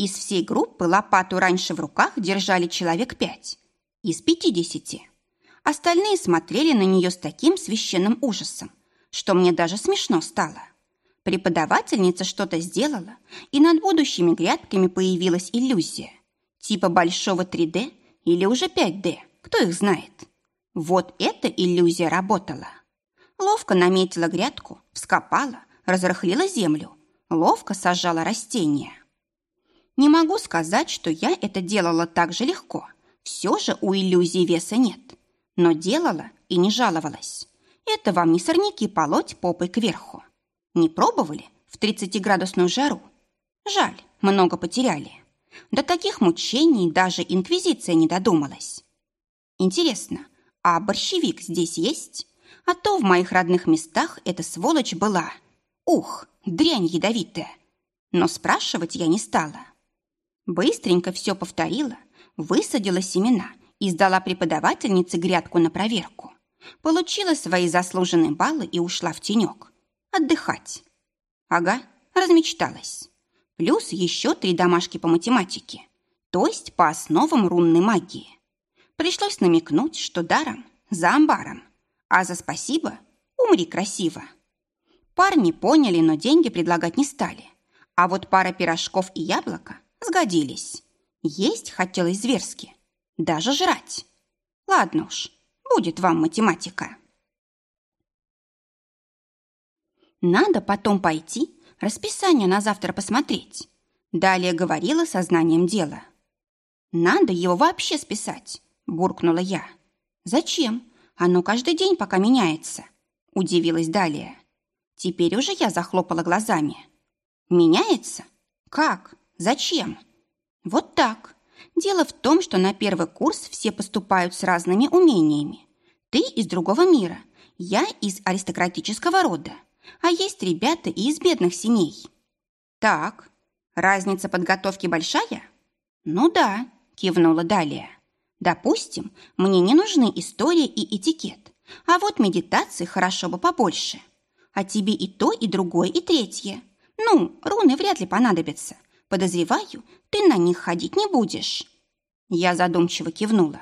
Из всей группы лопату раньше в руках держали человек пять. Из пятидесяти. Остальные смотрели на нее с таким священным ужасом, что мне даже смешно стало. Преподавательница что-то сделала, и над будущими грядками появилась иллюзия. Типа большого 3D или уже 5D, кто их знает. Вот эта иллюзия работала. Ловко наметила грядку, вскопала, разрыхлила землю, ловко сажала растения. Не могу сказать, что я это делала так же легко. Все же у иллюзии веса нет. Но делала и не жаловалась. Это вам не сорняки полоть попой кверху. Не пробовали в 30-градусную жару? Жаль, много потеряли. До таких мучений даже инквизиция не додумалась. Интересно, а борщевик здесь есть? А то в моих родных местах эта сволочь была. Ух, дрянь ядовитая. Но спрашивать я не стала. Быстренько все повторила, высадила семена и сдала преподавательнице грядку на проверку. Получила свои заслуженные баллы и ушла в тенек. Отдыхать. Ага, размечталась. Плюс еще три домашки по математике, то есть по основам рунной магии. Пришлось намекнуть, что даром за амбаром, а за спасибо умри красиво. Парни поняли, но деньги предлагать не стали. А вот пара пирожков и яблоко сгодились. Есть хотелось зверски, даже жрать. Ладно уж, Будет вам математика. Надо потом пойти, расписание на завтра посмотреть. Далее говорила сознанием дела. Надо его вообще списать, буркнула я. Зачем? Оно каждый день пока меняется. Удивилась Далее. Теперь уже я захлопала глазами. Меняется? Как? Зачем? Вот так. Дело в том, что на первый курс все поступают с разными умениями. Ты из другого мира, я из аристократического рода, а есть ребята и из бедных семей. Так, разница подготовки большая? Ну да, кивнула Далия. Допустим, мне не нужны история и этикет, а вот медитации хорошо бы побольше. А тебе и то, и другое, и третье. Ну, руны вряд ли понадобятся. Подозреваю, ты на них ходить не будешь. Я задумчиво кивнула.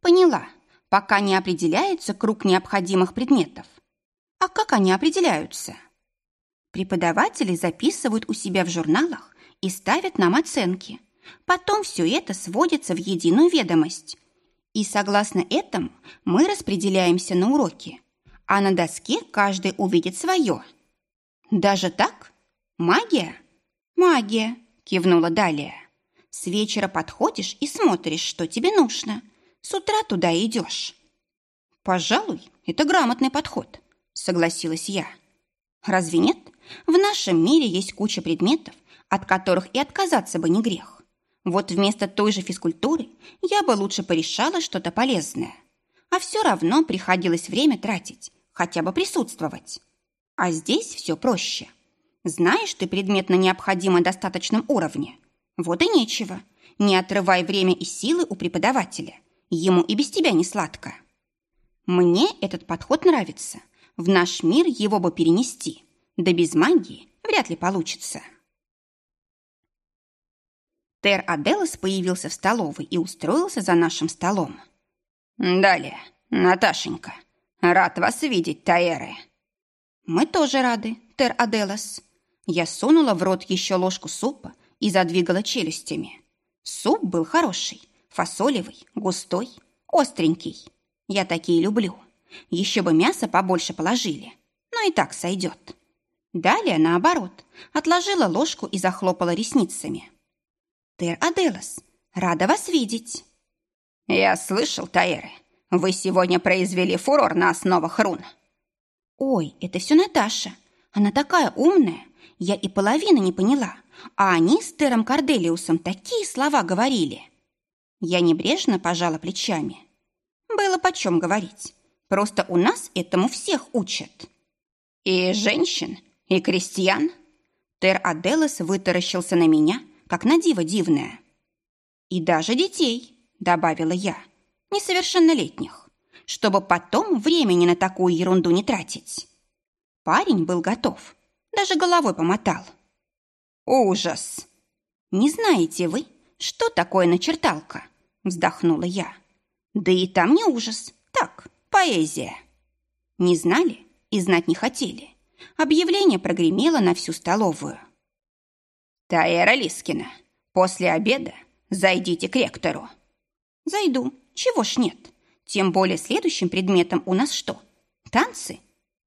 Поняла, пока не определяется круг необходимых предметов. А как они определяются? Преподаватели записывают у себя в журналах и ставят нам оценки. Потом все это сводится в единую ведомость. И согласно этому мы распределяемся на уроки. А на доске каждый увидит свое. Даже так? Магия? Магия, кивнула Далия. С вечера подходишь и смотришь, что тебе нужно. С утра туда идешь. Пожалуй, это грамотный подход, согласилась я. Разве нет? В нашем мире есть куча предметов, от которых и отказаться бы не грех. Вот вместо той же физкультуры я бы лучше порешала что-то полезное. А все равно приходилось время тратить, хотя бы присутствовать. А здесь все проще. Знаешь ты предмет на необходимом достаточном уровне. Вот и нечего. Не отрывай время и силы у преподавателя. Ему и без тебя не сладко. Мне этот подход нравится. В наш мир его бы перенести. Да без магии вряд ли получится. Тер Аделос появился в столовой и устроился за нашим столом. «Далее, Наташенька, рад вас видеть, Таэры». «Мы тоже рады, Тер Аделос». Я сунула в рот еще ложку супа и задвигала челюстями. Суп был хороший, фасолевый, густой, остренький. Я такие люблю. Еще бы мясо побольше положили, но и так сойдет. Далее, наоборот, отложила ложку и захлопала ресницами. «Тер Аделос, рада вас видеть!» «Я слышал, Таэры, вы сегодня произвели фурор на основах рун». «Ой, это все Наташа. Она такая умная. Я и половины не поняла. А они с Тером Корделиусом такие слова говорили». Я небрежно пожала плечами. Было почем говорить. Просто у нас этому всех учат. «И женщин, и крестьян?» Тер Аделос вытаращился на меня, как на диво дивное. «И даже детей», — добавила я, — «несовершеннолетних, чтобы потом времени на такую ерунду не тратить». Парень был готов, даже головой помотал. «Ужас!» «Не знаете вы, что такое начерталка?» — вздохнула я. «Да и там не ужас, так, поэзия». Не знали и знать не хотели. Объявление прогремело на всю столовую. «Таэра Лискина, после обеда зайдите к ректору». «Зайду. Чего ж нет? Тем более следующим предметом у нас что? Танцы?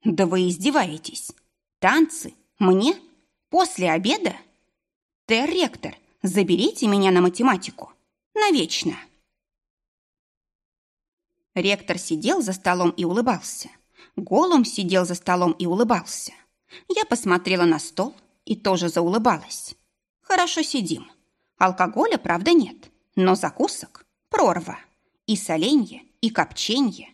Да вы издеваетесь. Танцы? Мне? После обеда? Тер-ректор, заберите меня на математику. Навечно». Ректор сидел за столом и улыбался. Голум сидел за столом и улыбался. Я посмотрела на стол и тоже заулыбалась. Хорошо сидим. Алкоголя, правда, нет, но закусок – прорва. И соленье, и копченье.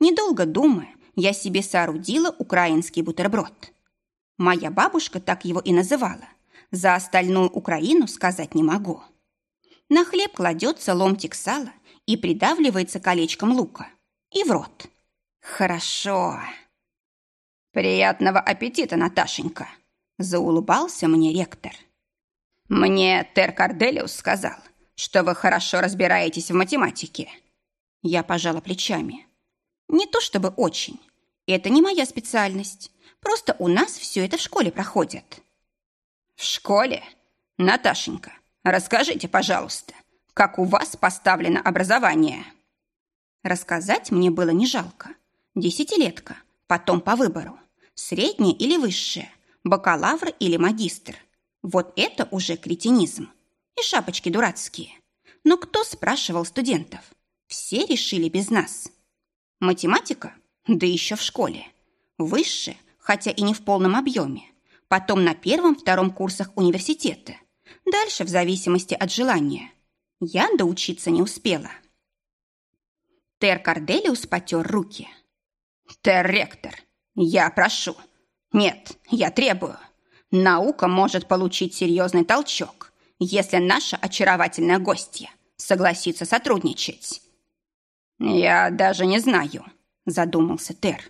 Недолго думая, я себе соорудила украинский бутерброд. Моя бабушка так его и называла. За остальную Украину сказать не могу. На хлеб кладется ломтик сала и придавливается колечком лука. И в рот. Хорошо. Приятного аппетита, Наташенька. Заулыбался мне ректор. «Мне Тер Корделиус сказал, что вы хорошо разбираетесь в математике». Я пожала плечами. «Не то чтобы очень. Это не моя специальность. Просто у нас все это в школе проходит». «В школе? Наташенька, расскажите, пожалуйста, как у вас поставлено образование?» Рассказать мне было не жалко. Десятилетка, потом по выбору. Среднее или высшее, бакалавр или магистр. Вот это уже кретинизм. И шапочки дурацкие. Но кто спрашивал студентов? Все решили без нас. Математика? Да еще в школе. Высшее, хотя и не в полном объеме. Потом на первом-втором курсах университета. Дальше в зависимости от желания. Я доучиться не успела. Тер Корделиус потер руки. «Тер-ректор, я прошу. Нет, я требую. Наука может получить серьезный толчок, если наша очаровательная гостья согласится сотрудничать. «Я даже не знаю», — задумался Тер.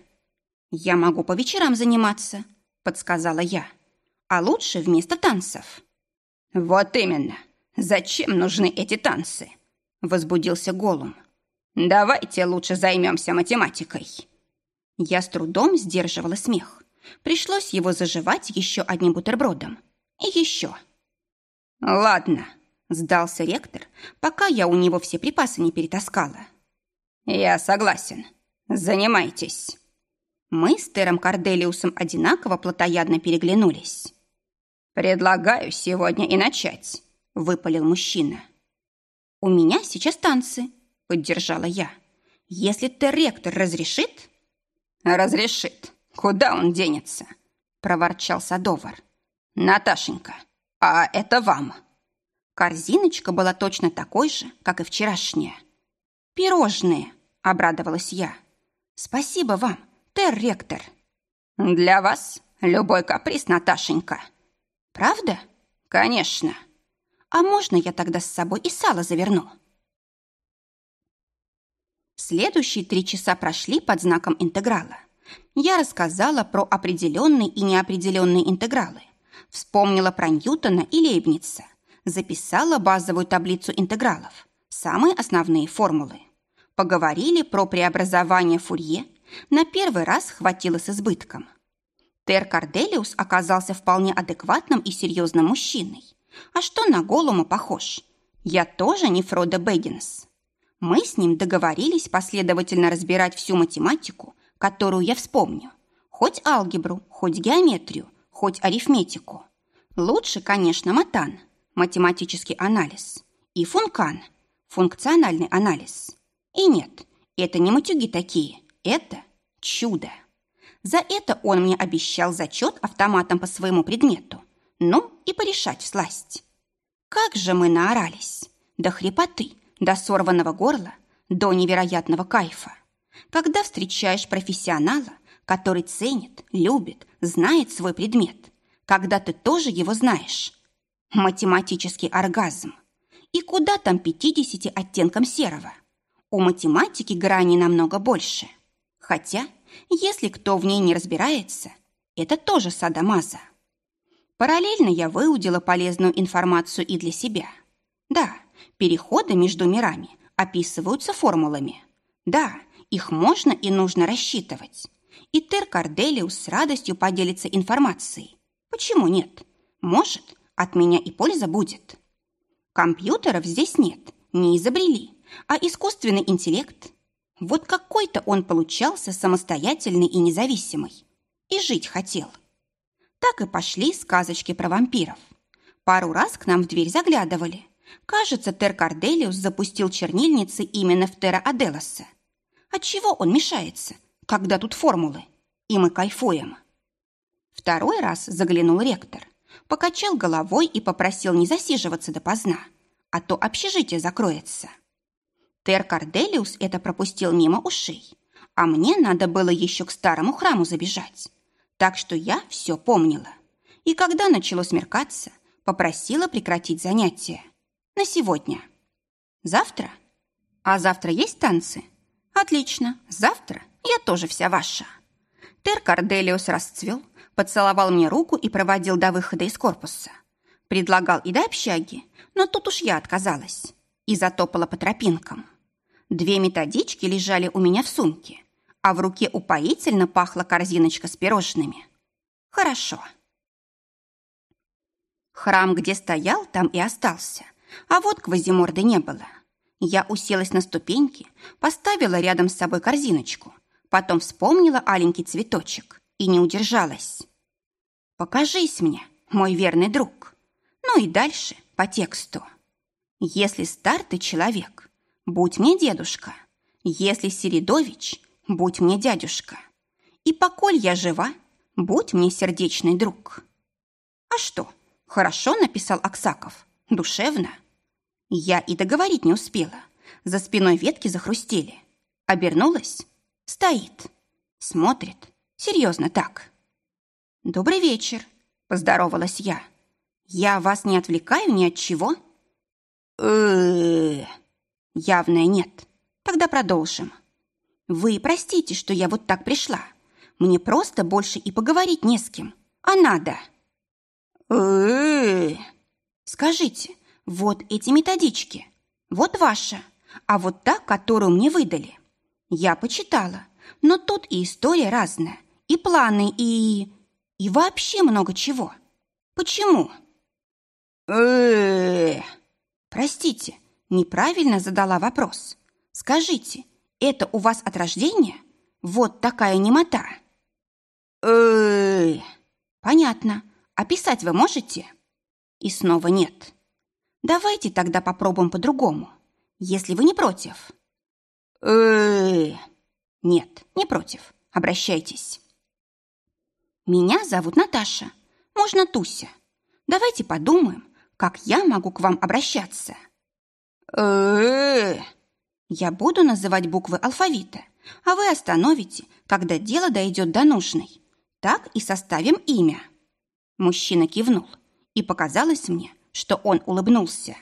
«Я могу по вечерам заниматься», — подсказала я. «А лучше вместо танцев». «Вот именно. Зачем нужны эти танцы?» — возбудился Голум. «Давайте лучше займемся математикой». Я с трудом сдерживала смех. Пришлось его заживать еще одним бутербродом. И еще. «Ладно», — сдался ректор, пока я у него все припасы не перетаскала. «Я согласен. Занимайтесь». Мы с Тером Корделиусом одинаково плотоядно переглянулись. «Предлагаю сегодня и начать», — выпалил мужчина. «У меня сейчас танцы», — поддержала я. «Если Тер-ректор разрешит...» «Разрешит. Куда он денется?» — проворчал Садовар. «Наташенька, а это вам». Корзиночка была точно такой же, как и вчерашняя. «Пирожные», — обрадовалась я. «Спасибо вам, Тер-ректор». «Для вас любой каприз, Наташенька». «Правда?» «Конечно». «А можно я тогда с собой и сало заверну?» Следующие три часа прошли под знаком интеграла. Я рассказала про определенные и неопределенные интегралы, вспомнила про Ньютона и Лейбница, записала базовую таблицу интегралов, самые основные формулы. Поговорили про преобразование Фурье, на первый раз хватило с избытком. Тер Карделиус оказался вполне адекватным и серьезным мужчиной. А что на голому похож? Я тоже не Фродо Бэггинс. Мы с ним договорились последовательно разбирать всю математику, которую я вспомню. Хоть алгебру, хоть геометрию, хоть арифметику. Лучше, конечно, матан, математический анализ, и функан, функциональный анализ. И нет, это не матюги такие, это чудо. За это он мне обещал зачет автоматом по своему предмету. Ну, и порешать всласть. Как же мы наорались! До хрипоты, до сорванного горла, до невероятного кайфа. Когда встречаешь профессионала, который ценит, любит, знает свой предмет, когда ты тоже его знаешь. Математический оргазм. И куда там 50 оттенкам серого? У математики грани намного больше. Хотя, если кто в ней не разбирается, это тоже садомаза. Параллельно я выудила полезную информацию и для себя. Да, переходы между мирами описываются формулами. Да, их можно и нужно рассчитывать. И Тер Корделиус с радостью поделится информацией. Почему нет? Может, от меня и польза будет. Компьютеров здесь нет, не изобрели, а искусственный интеллект. Вот какой-то он получался самостоятельный и независимый. И жить хотел. Так и пошли сказочки про вампиров. Пару раз к нам в дверь заглядывали. Кажется, Тер Корделиус запустил чернильницы именно в Тера Аделоса. Отчего он мешается, когда тут формулы? И мы кайфуем. Второй раз заглянул ректор, покачал головой и попросил не засиживаться допоздна, а то общежитие закроется. Тер Корделиус это пропустил мимо ушей, а мне надо было еще к старому храму забежать. Так что я все помнила. И когда начало смеркаться, попросила прекратить занятия. На сегодня. Завтра? А завтра есть танцы? Отлично, завтра я тоже вся ваша. Тер Корделиус расцвел, поцеловал мне руку и проводил до выхода из корпуса. Предлагал и до общаги, но тут уж я отказалась и затопала по тропинкам. Две методички лежали у меня в сумке, а в руке упоительно пахла корзиночка с пирожными. Хорошо. Храм, где стоял, там и остался, а вот Квазиморды не было. Я уселась на ступеньки, поставила рядом с собой корзиночку, потом вспомнила аленький цветочек и не удержалась. «Покажись мне, мой верный друг». Ну и дальше по тексту. «Если стар ты человек, будь мне дедушка. Если Середович, будь мне дядюшка. И поколь я жива, будь мне сердечный друг». А что, хорошо написал Аксаков, душевно. Я и договорить не успела. За спиной ветки захрустели. Обернулась. Стоит. Смотрит. Серьезно так. «Добрый вечер», — поздоровалась я. «Я вас не отвлекаю ни от чего?» Явное нет. Тогда продолжим. Вы простите, что я вот так пришла. Мне просто больше и поговорить не с кем. А надо. Скажите, вот эти методички. Вот ваша. А вот та, которую мне выдали. Я почитала. Но тут и история разная. и планы, и... и вообще много чего. Почему? Простите, неправильно задала вопрос. Скажите, это у вас от рождения? Вот такая немота. э Понятно. Описать вы можете? И снова нет. Давайте тогда попробуем по-другому, если вы не против. э Нет, не против. Обращайтесь. Меня зовут Наташа. Можно Туся. Давайте подумаем, как я могу к вам обращаться. Я буду называть буквы алфавита, а вы остановите, когда дело дойдет до нужной. Так и составим имя. Мужчина кивнул, и показалось мне, что он улыбнулся.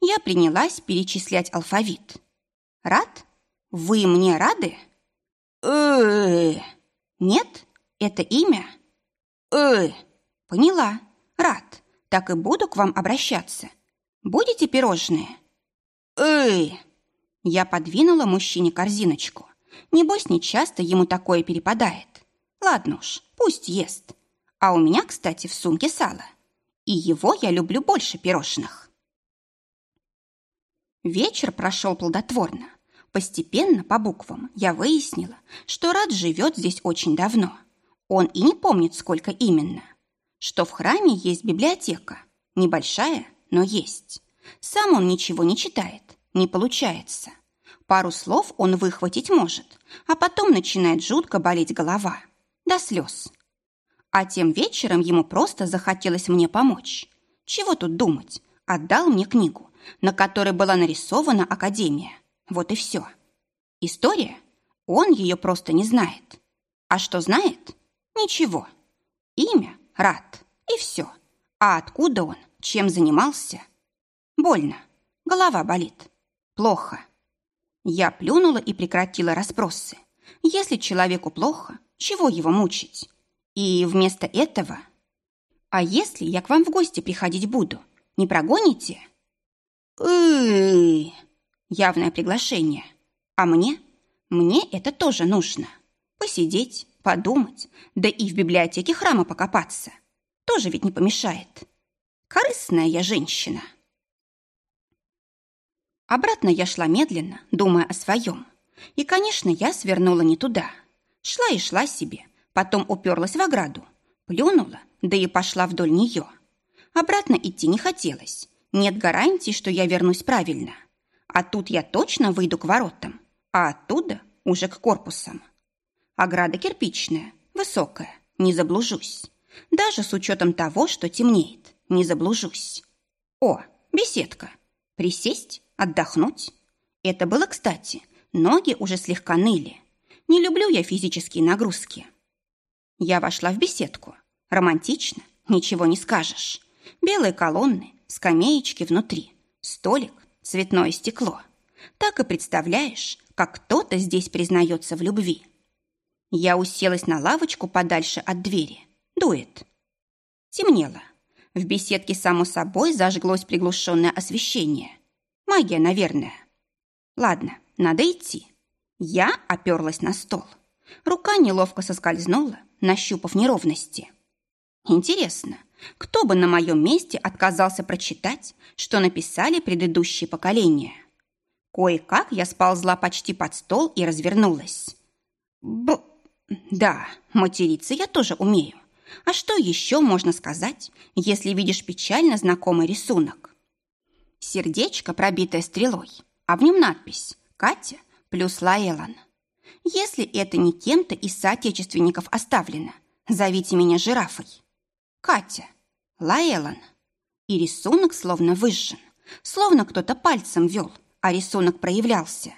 Я принялась перечислять алфавит. Рад? Вы мне рады? Нет? Это имя? э Поняла. Рад. Так и буду к вам обращаться. Будете пирожные? Э Я подвинула мужчине корзиночку. Небось, нечасто ему такое перепадает. Ладно уж, пусть ест. А у меня, кстати, в сумке сало. И его я люблю больше пирожных. Вечер прошел плодотворно. Постепенно, по буквам, я выяснила, что Рад живет здесь очень давно. Он и не помнит, сколько именно. Что в храме есть библиотека. Небольшая, но есть. Сам он ничего не читает, не получается. Пару слов он выхватить может, а потом начинает жутко болеть голова. До слез. А тем вечером ему просто захотелось мне помочь. Чего тут думать? Отдал мне книгу, на которой была нарисована Академия. Вот и все. История? Он ее просто не знает. А что знает? Ничего. Имя – Рад. И все. А откуда он? Чем занимался? Больно. Голова болит. Плохо. Я плюнула и прекратила расспросы. Если человеку плохо, чего его мучить? И вместо этого... А если я к вам в гости приходить буду, не прогоните? Явное приглашение. А мне? Мне это тоже нужно. Посидеть, подумать, да и в библиотеке храма покопаться. Тоже ведь не помешает. Корыстная я женщина. Обратно я шла медленно, думая о своем. И, конечно, я свернула не туда. Шла и шла себе, потом уперлась в ограду, плюнула, да и пошла вдоль нее. Обратно идти не хотелось. Нет гарантии, что я вернусь правильно. А тут я точно выйду к воротам, а оттуда уже к корпусам. Ограда кирпичная, высокая, не заблужусь. Даже с учетом того, что темнеет, не заблужусь. О, беседка. Присесть, отдохнуть. Это было кстати. Ноги уже слегка ныли. Не люблю я физические нагрузки. Я вошла в беседку. Романтично, ничего не скажешь. Белые колонны, скамеечки внутри, столик, цветное стекло. Так и представляешь, как кто-то здесь признается в любви. Я уселась на лавочку подальше от двери. Дует. Темнело. В беседке, само собой, зажглось приглушенное освещение. Магия, наверное. Ладно, надо идти. Я оперлась на стол. Рука неловко соскользнула, нащупав неровности. Интересно, кто бы на моем месте отказался прочитать, что написали предыдущие поколения? Кое-как я сползла почти под стол и развернулась. Б... Да, материться я тоже умею. А что еще можно сказать, если видишь печально знакомый рисунок? Сердечко, пробитое стрелой, а в нем надпись «Катя плюс Лаэлан». Если это не кем-то из соотечественников оставлено, зовите меня жирафой. Катя, Лаэлан. И рисунок словно выжжен, словно кто-то пальцем вел, а рисунок проявлялся.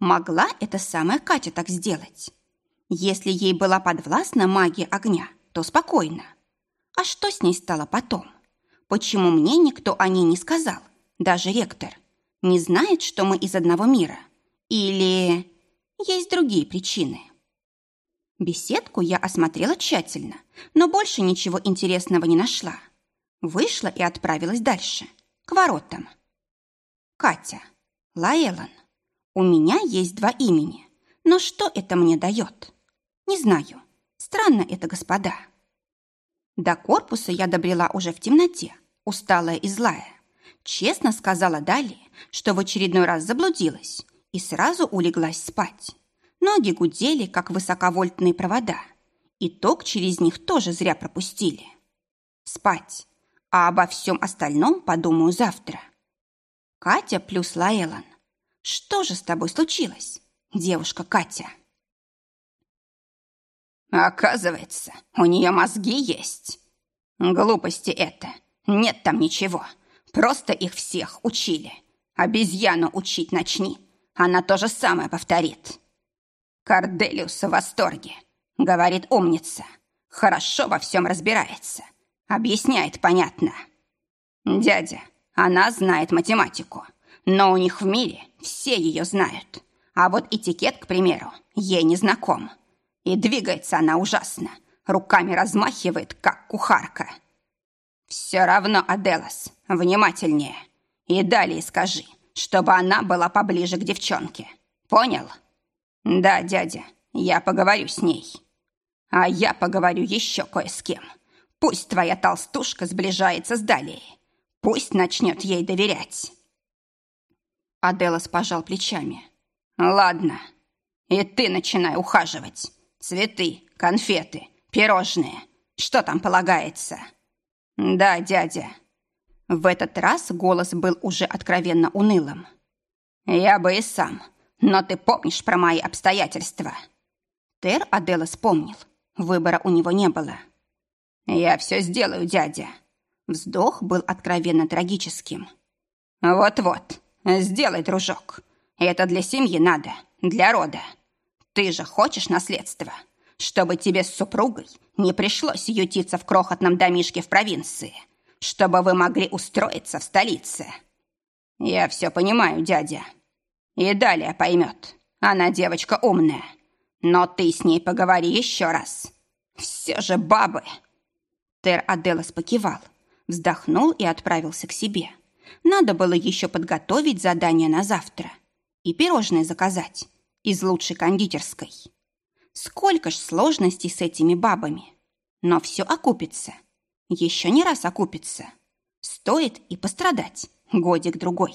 Могла эта самая Катя так сделать? Если ей была подвластна магия огня, то спокойно. А что с ней стало потом? Почему мне никто о ней не сказал? Даже ректор. Не знает, что мы из одного мира? Или есть другие причины? Беседку я осмотрела тщательно, но больше ничего интересного не нашла. Вышла и отправилась дальше, к воротам. Катя, Лаэлан. У меня есть два имени, но что это мне дает? Не знаю. Странно это, господа. До корпуса я добрела уже в темноте, усталая и злая. Честно сказала Дали, что в очередной раз заблудилась и сразу улеглась спать. Ноги гудели, как высоковольтные провода, и ток через них тоже зря пропустили. Спать, а обо всем остальном подумаю завтра. Катя плюс Лаэлан. Что же с тобой случилось, девушка Катя? Оказывается, у нее мозги есть. Глупости это. Нет там ничего. Просто их всех учили. Обезьяну учить начни. Она то же самое повторит. Корделиус в восторге. Говорит умница. Хорошо во всем разбирается. Объясняет понятно. Дядя, она знает математику. Но у них в мире все ее знают. А вот этикет, к примеру, ей не знаком. И двигается она ужасно. Руками размахивает, как кухарка. Все равно, Аделас, внимательнее. И далее скажи, чтобы она была поближе к девчонке. Понял? Да, дядя, я поговорю с ней. А я поговорю еще кое с кем. Пусть твоя толстушка сближается с Далией. Пусть начнет ей доверять. Аделас пожал плечами. Ладно, и ты начинай ухаживать. Цветы, конфеты, пирожные. Что там полагается? Да, дядя. В этот раз голос был уже откровенно унылым. Я бы и сам, но ты помнишь про мои обстоятельства? Тер Аделас помнил. Выбора у него не было. Я все сделаю, дядя. Вздох был откровенно трагическим. Вот-вот, сделай, дружок. Это для семьи надо, для рода. Ты же хочешь наследство, чтобы тебе с супругой не пришлось ютиться в крохотном домишке в провинции, чтобы вы могли устроиться в столице. Я все понимаю, дядя. И далее поймет. Она девочка умная. Но ты с ней поговори еще раз. Все же бабы. Тер Аделас покивал, вздохнул и отправился к себе. Надо было еще подготовить задание на завтра и пирожные заказать из лучшей кондитерской. Сколько ж сложностей с этими бабами. Но все окупится. Еще не раз окупится. Стоит и пострадать годик-другой.